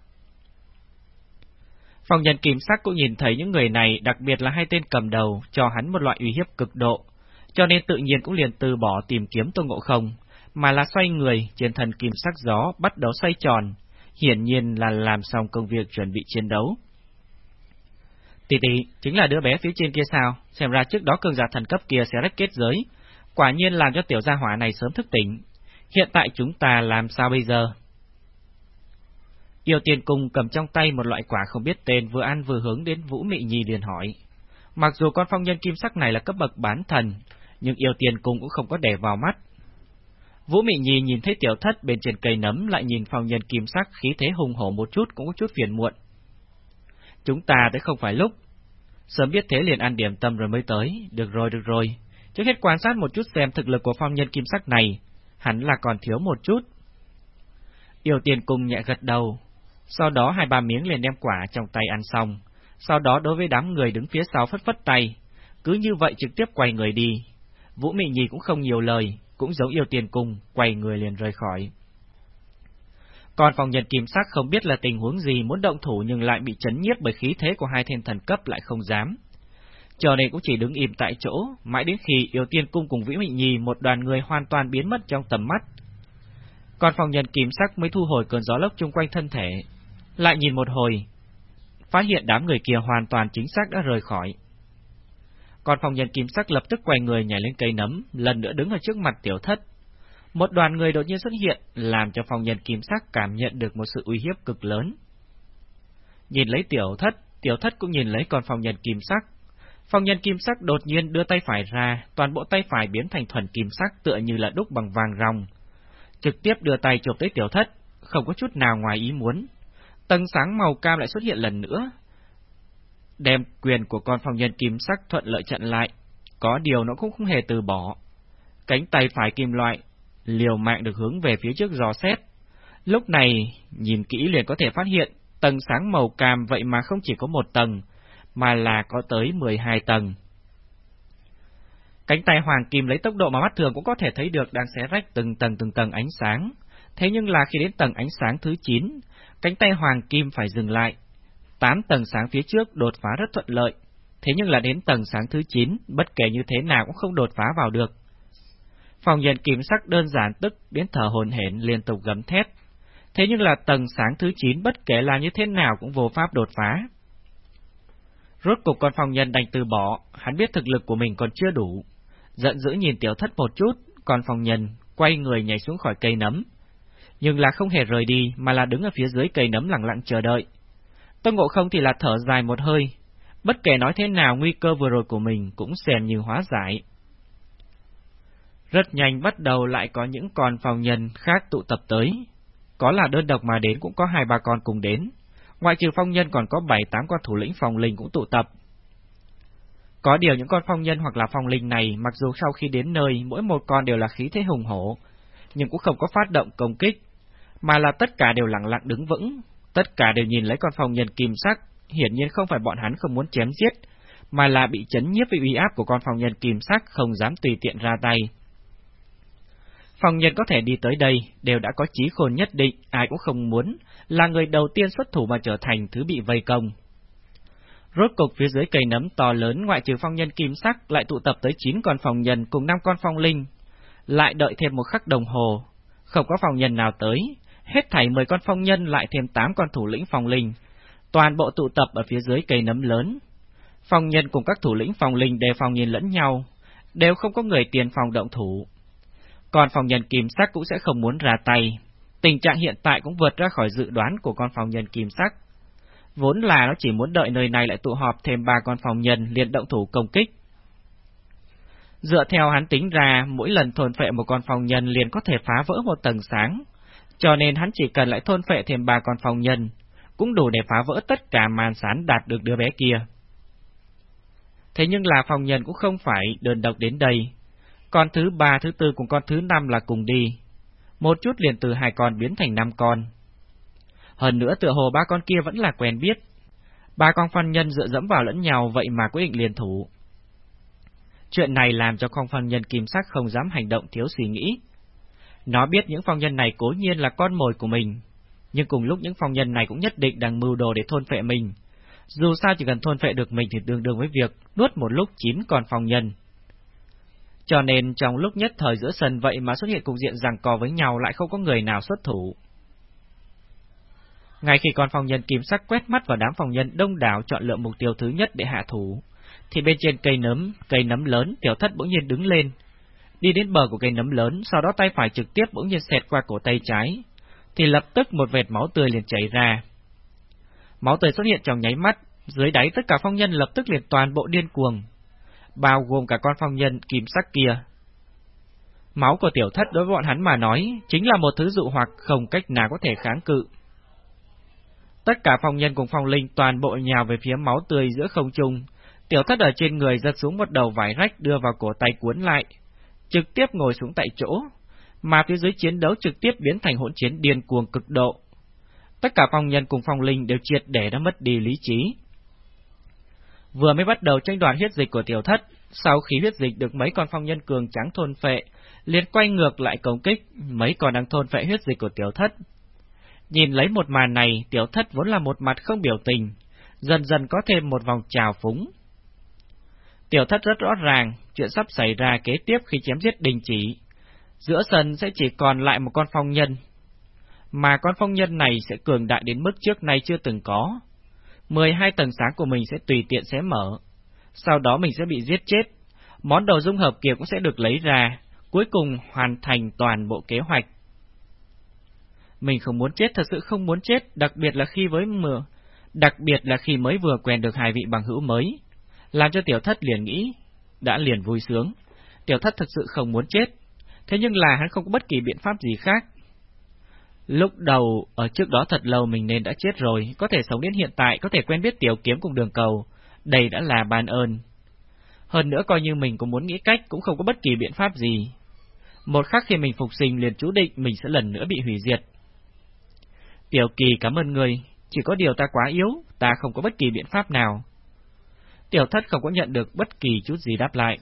Phong nhân kim sắc cũng nhìn thấy những người này, đặc biệt là hai tên cầm đầu, cho hắn một loại uy hiếp cực độ, cho nên tự nhiên cũng liền từ bỏ tìm kiếm Tôn Ngộ Không, mà là xoay người trên thần kim sắc gió bắt đầu xoay tròn, hiển nhiên là làm xong công việc chuẩn bị chiến đấu. Tỷ tỷ, chính là đứa bé phía trên kia sao, xem ra trước đó cường giả thần cấp kia sẽ rách kết giới, quả nhiên làm cho tiểu gia hỏa này sớm thức tỉnh. Hiện tại chúng ta làm sao bây giờ? Yêu tiền cung cầm trong tay một loại quả không biết tên vừa ăn vừa hướng đến Vũ Mị Nhi liền hỏi. Mặc dù con phong nhân kim sắc này là cấp bậc bán thần, nhưng yêu tiền cung cũng không có để vào mắt. Vũ Mị Nhi nhìn thấy tiểu thất bên trên cây nấm lại nhìn phong nhân kim sắc khí thế hùng hổ một chút cũng có chút phiền muộn. Chúng ta tới không phải lúc. Sớm biết thế liền ăn điểm tâm rồi mới tới. Được rồi, được rồi. Trước hết quan sát một chút xem thực lực của phong nhân kim sắc này, hẳn là còn thiếu một chút. Yêu tiền cùng nhẹ gật đầu, sau đó hai ba miếng liền đem quả trong tay ăn xong, sau đó đối với đám người đứng phía sau phất phất tay, cứ như vậy trực tiếp quay người đi. Vũ Mị Nhi cũng không nhiều lời, cũng giống yêu tiền cùng quay người liền rời khỏi. Còn phòng nhân kim sắc không biết là tình huống gì muốn động thủ nhưng lại bị chấn nhiếp bởi khí thế của hai thiên thần cấp lại không dám. Chờ này cũng chỉ đứng im tại chỗ, mãi đến khi yêu tiên cung cùng Vĩ Mịnh Nhi một đoàn người hoàn toàn biến mất trong tầm mắt. Còn phòng nhân kim sắc mới thu hồi cơn gió lốc chung quanh thân thể, lại nhìn một hồi, phát hiện đám người kia hoàn toàn chính xác đã rời khỏi. Còn phòng nhân kim sắc lập tức quay người nhảy lên cây nấm, lần nữa đứng ở trước mặt tiểu thất. Một đoàn người đột nhiên xuất hiện, làm cho phòng nhân kim sắc cảm nhận được một sự uy hiếp cực lớn. Nhìn lấy tiểu thất, tiểu thất cũng nhìn lấy con phòng nhân kim sắc. Phòng nhân kim sắc đột nhiên đưa tay phải ra, toàn bộ tay phải biến thành thuần kim sắc tựa như là đúc bằng vàng ròng. Trực tiếp đưa tay chụp tới tiểu thất, không có chút nào ngoài ý muốn, Tầng sáng màu cam lại xuất hiện lần nữa. Đem quyền của con phòng nhân kim sắc thuận lợi chặn lại, có điều nó cũng không hề từ bỏ. Cánh tay phải kim loại, liều mạng được hướng về phía trước dò xét. Lúc này, nhìn kỹ liền có thể phát hiện, tầng sáng màu cam vậy mà không chỉ có một tầng, mà là có tới 12 tầng. Cánh tay hoàng kim lấy tốc độ mà mắt thường cũng có thể thấy được đang xé rách từng tầng từng tầng ánh sáng. Thế nhưng là khi đến tầng ánh sáng thứ 9, Cánh tay hoàng kim phải dừng lại. Tám tầng sáng phía trước đột phá rất thuận lợi, thế nhưng là đến tầng sáng thứ 9, bất kể như thế nào cũng không đột phá vào được. Phòng nhận kiểm sắc đơn giản tức đến thở hồn hển liên tục gấm thét. Thế nhưng là tầng sáng thứ 9 bất kể là như thế nào cũng vô pháp đột phá. Rốt cục con phòng nhân đành từ bỏ, hắn biết thực lực của mình còn chưa đủ. Giận dữ nhìn tiểu thất một chút, con phòng nhân quay người nhảy xuống khỏi cây nấm, nhưng là không hề rời đi mà là đứng ở phía dưới cây nấm lặng lặng chờ đợi. Tôn Ngộ Không thì là thở dài một hơi, bất kể nói thế nào nguy cơ vừa rồi của mình cũng xèn như hóa giải. Rất nhanh bắt đầu lại có những con phòng nhân khác tụ tập tới. Có là đơn độc mà đến cũng có hai ba con cùng đến. Ngoại trừ phong nhân còn có bảy tám con thủ lĩnh phòng linh cũng tụ tập. Có điều những con phong nhân hoặc là phong linh này mặc dù sau khi đến nơi mỗi một con đều là khí thế hùng hổ, nhưng cũng không có phát động công kích, mà là tất cả đều lặng lặng đứng vững, tất cả đều nhìn lấy con phong nhân kim sắc, hiển nhiên không phải bọn hắn không muốn chém giết, mà là bị chấn nhiếp vì uy áp của con phong nhân kim sắc không dám tùy tiện ra tay. Phong nhân có thể đi tới đây đều đã có trí khôn nhất định, ai cũng không muốn, là người đầu tiên xuất thủ mà trở thành thứ bị vây công. Rốt cục phía dưới cây nấm to lớn ngoại trừ phong nhân kim sắc lại tụ tập tới 9 con phong nhân cùng 5 con phong linh. Lại đợi thêm một khắc đồng hồ, không có phong nhân nào tới, hết thảy 10 con phong nhân lại thêm 8 con thủ lĩnh phong linh, toàn bộ tụ tập ở phía dưới cây nấm lớn. Phong nhân cùng các thủ lĩnh phong linh đề phòng nhìn lẫn nhau, đều không có người tiền phòng động thủ. Còn phòng nhân kim sắc cũng sẽ không muốn ra tay. Tình trạng hiện tại cũng vượt ra khỏi dự đoán của con phòng nhân kim sắc. Vốn là nó chỉ muốn đợi nơi này lại tụ họp thêm ba con phòng nhân liền động thủ công kích. Dựa theo hắn tính ra, mỗi lần thôn phệ một con phòng nhân liền có thể phá vỡ một tầng sáng, cho nên hắn chỉ cần lại thôn phệ thêm ba con phòng nhân, cũng đủ để phá vỡ tất cả màn sán đạt được đứa bé kia. Thế nhưng là phòng nhân cũng không phải đơn độc đến đây, con thứ ba, thứ tư cùng con thứ năm là cùng đi. Một chút liền từ hai con biến thành năm con. Hơn nữa tựa hồ ba con kia vẫn là quen biết. Ba con phân nhân dựa dẫm vào lẫn nhau vậy mà quyết định liền thủ. Chuyện này làm cho con phân nhân kim sắc không dám hành động thiếu suy nghĩ. Nó biết những phong nhân này cố nhiên là con mồi của mình, nhưng cùng lúc những phong nhân này cũng nhất định đang mưu đồ để thôn phệ mình. Dù sao chỉ cần thôn phệ được mình thì tương đương với việc nuốt một lúc chín con phong nhân. Cho nên trong lúc nhất thời giữa sân vậy mà xuất hiện cục diện rằng co với nhau lại không có người nào xuất thủ. Ngay khi con phòng nhân kim sắc quét mắt vào đám phòng nhân đông đảo chọn lựa mục tiêu thứ nhất để hạ thủ, thì bên trên cây nấm, cây nấm lớn, tiểu thất bỗng nhiên đứng lên, đi đến bờ của cây nấm lớn, sau đó tay phải trực tiếp bỗng nhiên xẹt qua cổ tay trái, thì lập tức một vệt máu tươi liền chảy ra. Máu tươi xuất hiện trong nháy mắt, dưới đáy tất cả phong nhân lập tức liền toàn bộ điên cuồng, bao gồm cả con phong nhân kim sắc kia. Máu của tiểu thất đối với bọn hắn mà nói, chính là một thứ dụ hoặc không cách nào có thể kháng cự. Tất cả phong nhân cùng phong linh toàn bộ nhào về phía máu tươi giữa không trung, tiểu thất ở trên người giật xuống một đầu vải rách đưa vào cổ tay cuốn lại, trực tiếp ngồi xuống tại chỗ, mà phía dưới chiến đấu trực tiếp biến thành hỗn chiến điên cuồng cực độ. Tất cả phong nhân cùng phong linh đều triệt để đã mất đi lý trí. Vừa mới bắt đầu tranh đoạt huyết dịch của tiểu thất, sau khi huyết dịch được mấy con phong nhân cường trắng thôn phệ, liền quay ngược lại công kích, mấy con đang thôn phệ huyết dịch của tiểu thất. Nhìn lấy một màn này, tiểu thất vốn là một mặt không biểu tình, dần dần có thêm một vòng trào phúng. Tiểu thất rất rõ ràng, chuyện sắp xảy ra kế tiếp khi chém giết đình chỉ. Giữa sân sẽ chỉ còn lại một con phong nhân, mà con phong nhân này sẽ cường đại đến mức trước nay chưa từng có. 12 tầng sáng của mình sẽ tùy tiện xé mở. Sau đó mình sẽ bị giết chết. Món đồ dung hợp kia cũng sẽ được lấy ra, cuối cùng hoàn thành toàn bộ kế hoạch. Mình không muốn chết, thật sự không muốn chết, đặc biệt là khi với mưa, đặc biệt là khi mới vừa quen được hai vị bằng hữu mới. Làm cho tiểu thất liền nghĩ, đã liền vui sướng. Tiểu thất thật sự không muốn chết, thế nhưng là hắn không có bất kỳ biện pháp gì khác, Lúc đầu, ở trước đó thật lâu mình nên đã chết rồi, có thể sống đến hiện tại, có thể quen biết tiểu kiếm cùng đường cầu, đây đã là ban ơn. Hơn nữa coi như mình cũng muốn nghĩ cách cũng không có bất kỳ biện pháp gì. Một khắc khi mình phục sinh liền chú định mình sẽ lần nữa bị hủy diệt. Tiểu kỳ cảm ơn người, chỉ có điều ta quá yếu, ta không có bất kỳ biện pháp nào. Tiểu thất không có nhận được bất kỳ chút gì đáp lại.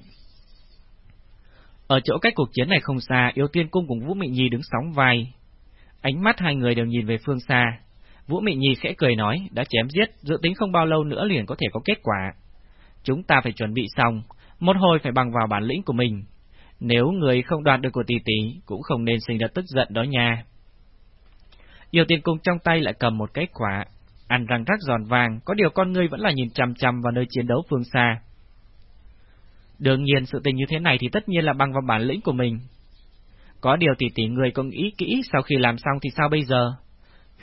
Ở chỗ cách cuộc chiến này không xa, yêu tiên cung cùng Vũ Mị Nhi đứng sóng vai, Ánh mắt hai người đều nhìn về phương xa. Vũ Mị Nhi khẽ cười nói, đã chém giết, dự tính không bao lâu nữa liền có thể có kết quả. Chúng ta phải chuẩn bị xong, một hồi phải bằng vào bản lĩnh của mình. Nếu người không đoạt được của tỷ tỷ, cũng không nên sinh ra tức giận đó nha. Yêu tiền cung trong tay lại cầm một cái quả, ăn răng rắc giòn vàng, có điều con người vẫn là nhìn chằm chằm vào nơi chiến đấu phương xa. Đương nhiên sự tình như thế này thì tất nhiên là bằng vào bản lĩnh của mình, có điều tỷ tỷ người cũng nghĩ kỹ sau khi làm xong thì sao bây giờ?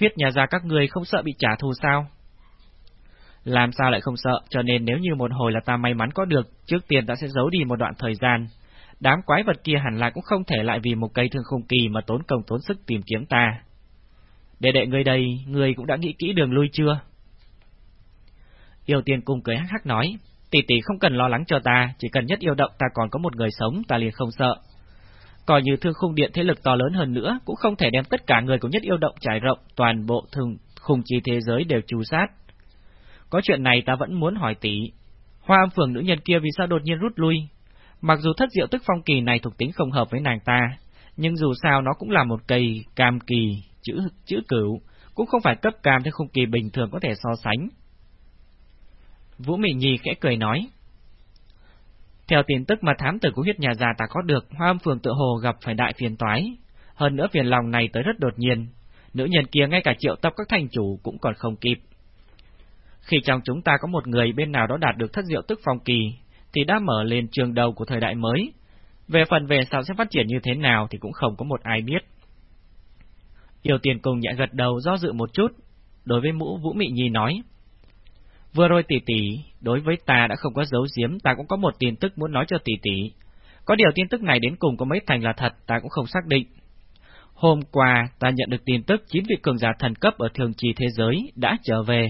Huyết nhà ra các người không sợ bị trả thù sao? Làm sao lại không sợ, cho nên nếu như một hồi là ta may mắn có được, trước tiên ta sẽ giấu đi một đoạn thời gian. Đám quái vật kia hẳn là cũng không thể lại vì một cây thương khung kỳ mà tốn công tốn sức tìm kiếm ta. Để đệ người đây, người cũng đã nghĩ kỹ đường lui chưa? Yêu tiên cung cười hắc hắc nói, tỷ tỷ không cần lo lắng cho ta, chỉ cần nhất yêu động ta còn có một người sống, ta liền không sợ. Coi như thương khung điện thế lực to lớn hơn nữa, cũng không thể đem tất cả người của nhất yêu động trải rộng, toàn bộ thường khung chi thế giới đều trù sát. Có chuyện này ta vẫn muốn hỏi tỷ. Hoa âm phường nữ nhân kia vì sao đột nhiên rút lui? Mặc dù thất diệu tức phong kỳ này thuộc tính không hợp với nàng ta, nhưng dù sao nó cũng là một cây cam kỳ, chữ chữ cửu, cũng không phải cấp cam theo khung kỳ bình thường có thể so sánh. Vũ Mị Nhi khẽ cười nói. Theo tin tức mà thám tử của huyết nhà già ta có được, Hoa âm phường tự hồ gặp phải đại phiền toái. Hơn nữa phiền lòng này tới rất đột nhiên, nữ nhân kia ngay cả triệu tập các thành chủ cũng còn không kịp. Khi trong chúng ta có một người bên nào đó đạt được thất diệu tức phong kỳ, thì đã mở lên trường đầu của thời đại mới. Về phần về sau sẽ phát triển như thế nào thì cũng không có một ai biết. Yêu tiền cùng nhẹ gật đầu do dự một chút, đối với mũ Vũ Mị Nhi nói. Vừa rồi tỷ tỷ, đối với ta đã không có dấu giếm, ta cũng có một tin tức muốn nói cho tỷ tỷ. Có điều tin tức này đến cùng có mấy thành là thật, ta cũng không xác định. Hôm qua, ta nhận được tin tức chín vị cường giả thần cấp ở thường trì thế giới đã trở về.